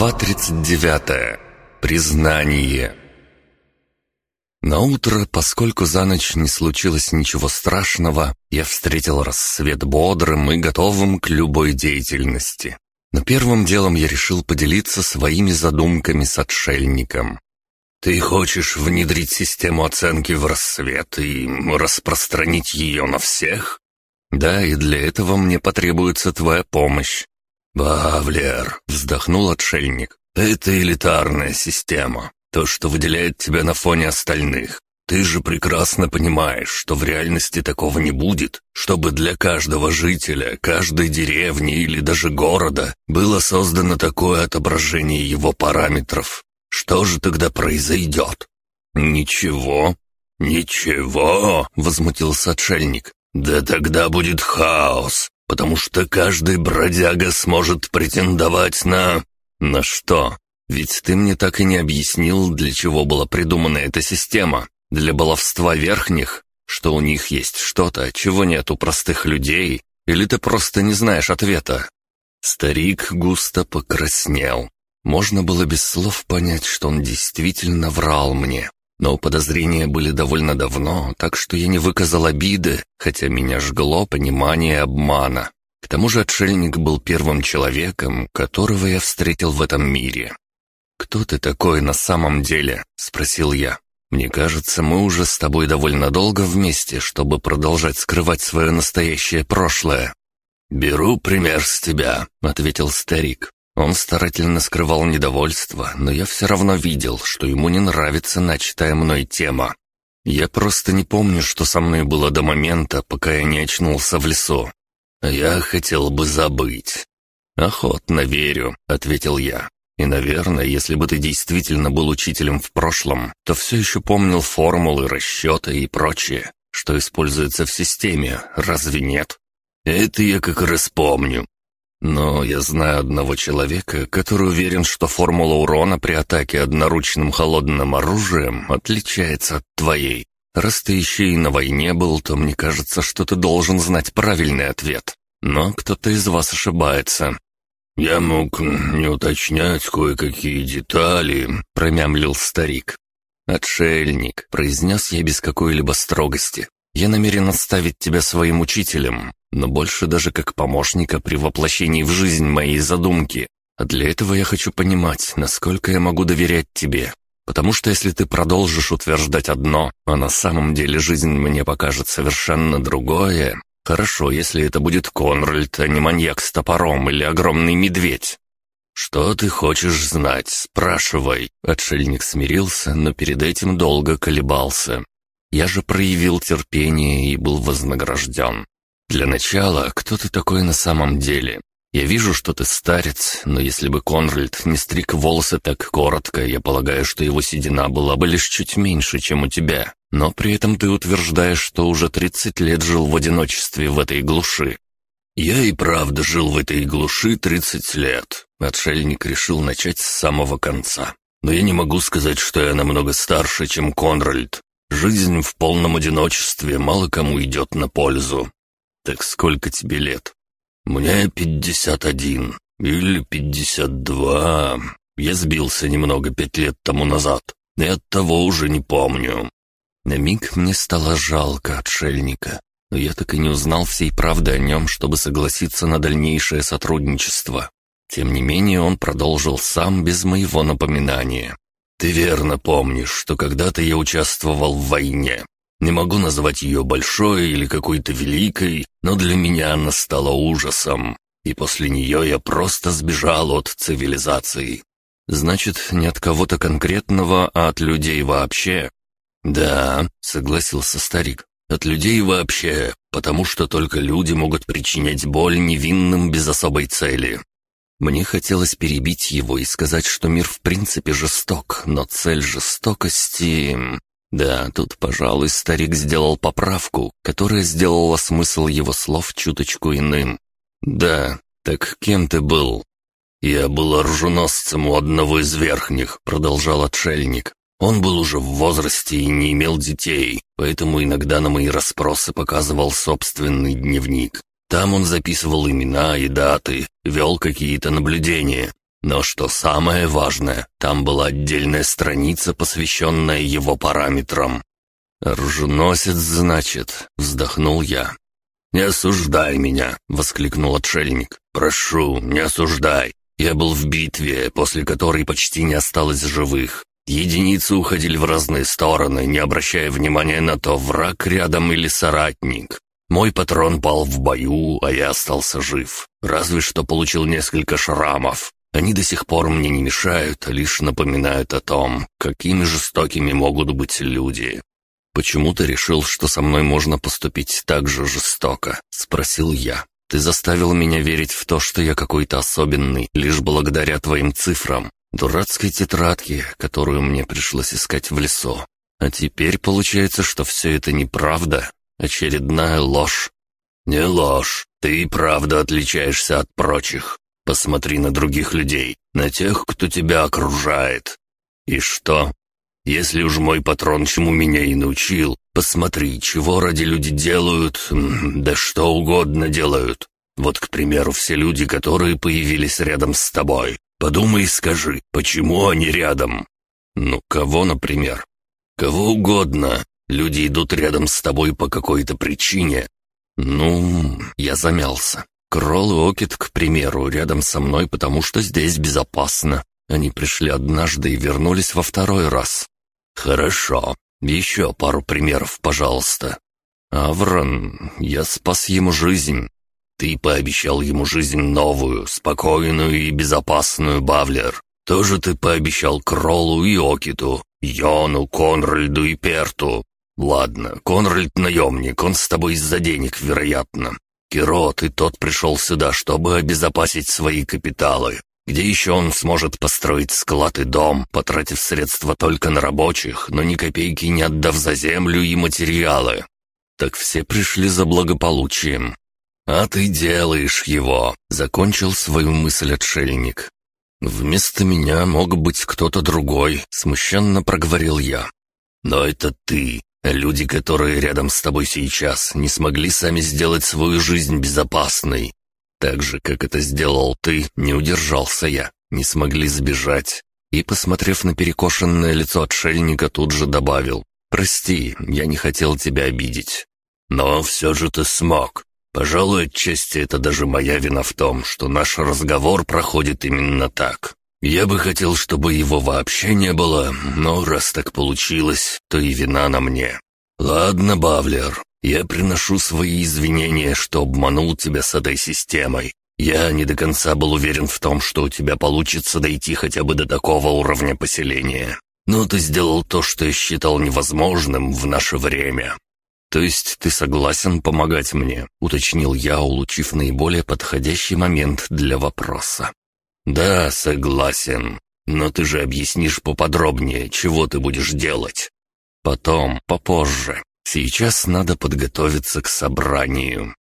Глава 39. Признание. На утро, поскольку за ночь не случилось ничего страшного, я встретил рассвет бодрым и готовым к любой деятельности. Но первым делом я решил поделиться своими задумками с отшельником. «Ты хочешь внедрить систему оценки в рассвет и распространить ее на всех?» «Да, и для этого мне потребуется твоя помощь. «Бавлер», — вздохнул отшельник, — «это элитарная система, то, что выделяет тебя на фоне остальных. Ты же прекрасно понимаешь, что в реальности такого не будет, чтобы для каждого жителя, каждой деревни или даже города было создано такое отображение его параметров. Что же тогда произойдет?» «Ничего». «Ничего», — возмутился отшельник. «Да тогда будет хаос потому что каждый бродяга сможет претендовать на... На что? Ведь ты мне так и не объяснил, для чего была придумана эта система. Для баловства верхних? Что у них есть что-то, чего нет у простых людей? Или ты просто не знаешь ответа?» Старик густо покраснел. Можно было без слов понять, что он действительно врал мне. Но подозрения были довольно давно, так что я не выказал обиды, хотя меня жгло понимание обмана. К тому же отшельник был первым человеком, которого я встретил в этом мире. «Кто ты такой на самом деле?» — спросил я. «Мне кажется, мы уже с тобой довольно долго вместе, чтобы продолжать скрывать свое настоящее прошлое». «Беру пример с тебя», — ответил старик. Он старательно скрывал недовольство, но я все равно видел, что ему не нравится начатая мной тема. Я просто не помню, что со мной было до момента, пока я не очнулся в лесу. Я хотел бы забыть. «Охотно верю», — ответил я. «И, наверное, если бы ты действительно был учителем в прошлом, то все еще помнил формулы, расчеты и прочее, что используется в системе, разве нет?» «Это я как раз помню. Но я знаю одного человека, который уверен, что формула урона при атаке одноручным холодным оружием отличается от твоей. Раз ты еще и на войне был, то мне кажется, что ты должен знать правильный ответ. Но кто-то из вас ошибается». «Я мог не уточнять кое-какие детали», — промямлил старик. «Отшельник», — произнес я без какой-либо строгости. «Я намерен оставить тебя своим учителем, но больше даже как помощника при воплощении в жизнь моей задумки. А для этого я хочу понимать, насколько я могу доверять тебе. Потому что если ты продолжишь утверждать одно, а на самом деле жизнь мне покажет совершенно другое... Хорошо, если это будет Конральд, а не маньяк с топором или огромный медведь. «Что ты хочешь знать? Спрашивай». Отшельник смирился, но перед этим долго колебался. Я же проявил терпение и был вознагражден. Для начала, кто ты такой на самом деле? Я вижу, что ты старец, но если бы Конральд не стриг волосы так коротко, я полагаю, что его седина была бы лишь чуть меньше, чем у тебя. Но при этом ты утверждаешь, что уже 30 лет жил в одиночестве в этой глуши. Я и правда жил в этой глуши 30 лет. Отшельник решил начать с самого конца. Но я не могу сказать, что я намного старше, чем Конральд. Жизнь в полном одиночестве мало кому идет на пользу. Так сколько тебе лет? «Мне пятьдесят один или пятьдесят два. Я сбился немного пять лет тому назад, и оттого уже не помню». На миг мне стало жалко отшельника, но я так и не узнал всей правды о нем, чтобы согласиться на дальнейшее сотрудничество. Тем не менее, он продолжил сам без моего напоминания. «Ты верно помнишь, что когда-то я участвовал в войне. Не могу назвать ее большой или какой-то великой, но для меня она стала ужасом, и после нее я просто сбежал от цивилизации. Значит, не от кого-то конкретного, а от людей вообще. Да, согласился старик, от людей вообще, потому что только люди могут причинять боль невинным без особой цели. Мне хотелось перебить его и сказать, что мир в принципе жесток, но цель жестокости... Да, тут, пожалуй, старик сделал поправку, которая сделала смысл его слов чуточку иным. «Да, так кем ты был?» «Я был оруженосцем у одного из верхних», — продолжал отшельник. «Он был уже в возрасте и не имел детей, поэтому иногда на мои расспросы показывал собственный дневник. Там он записывал имена и даты, вел какие-то наблюдения. Но что самое важное, там была отдельная страница, посвященная его параметрам. «Оруженосец, значит», — вздохнул я. «Не осуждай меня!» — воскликнул отшельник. «Прошу, не осуждай. Я был в битве, после которой почти не осталось живых. Единицы уходили в разные стороны, не обращая внимания на то, враг рядом или соратник. Мой патрон пал в бою, а я остался жив. Разве что получил несколько шрамов. Они до сих пор мне не мешают, а лишь напоминают о том, какими жестокими могут быть люди. «Почему ты решил, что со мной можно поступить так же жестоко?» — спросил я. «Ты заставил меня верить в то, что я какой-то особенный, лишь благодаря твоим цифрам, дурацкой тетрадке, которую мне пришлось искать в лесу. А теперь получается, что все это неправда, очередная ложь». «Не ложь, ты и правда отличаешься от прочих. Посмотри на других людей, на тех, кто тебя окружает. И что? Если уж мой патрон чему меня и научил, посмотри, чего ради люди делают, да что угодно делают. Вот, к примеру, все люди, которые появились рядом с тобой. Подумай и скажи, почему они рядом? Ну, кого, например? Кого угодно. Люди идут рядом с тобой по какой-то причине. Ну, я замялся. Кролл и Окет, к примеру, рядом со мной, потому что здесь безопасно. Они пришли однажды и вернулись во второй раз. Хорошо. Еще пару примеров, пожалуйста. Аврон, я спас ему жизнь. Ты пообещал ему жизнь новую, спокойную и безопасную, Бавлер. Тоже ты пообещал Кроллу и Окиту, Йону, Конральду и Перту. Ладно, Конральд наемник, он с тобой из-за денег, вероятно. Кирот, и тот пришел сюда, чтобы обезопасить свои капиталы. Где еще он сможет построить склад и дом, потратив средства только на рабочих, но ни копейки не отдав за землю и материалы? Так все пришли за благополучием. А ты делаешь его, закончил свою мысль отшельник. Вместо меня мог быть кто-то другой, смущенно проговорил я. Но это ты, Люди, которые рядом с тобой сейчас, не смогли сами сделать свою жизнь безопасной. Так же, как это сделал ты, не удержался я, не смогли сбежать. И, посмотрев на перекошенное лицо отшельника, тут же добавил, «Прости, я не хотел тебя обидеть». «Но все же ты смог. Пожалуй, отчасти это даже моя вина в том, что наш разговор проходит именно так. Я бы хотел, чтобы его вообще не было, но раз так получилось, то и вина на мне. Ладно, Бавлер, я приношу свои извинения, что обманул тебя с этой системой. Я не до конца был уверен в том, что у тебя получится дойти хотя бы до такого уровня поселения. Но ты сделал то, что я считал невозможным в наше время. То есть ты согласен помогать мне, уточнил я, улучив наиболее подходящий момент для вопроса. «Да, согласен. Но ты же объяснишь поподробнее, чего ты будешь делать. Потом, попозже. Сейчас надо подготовиться к собранию.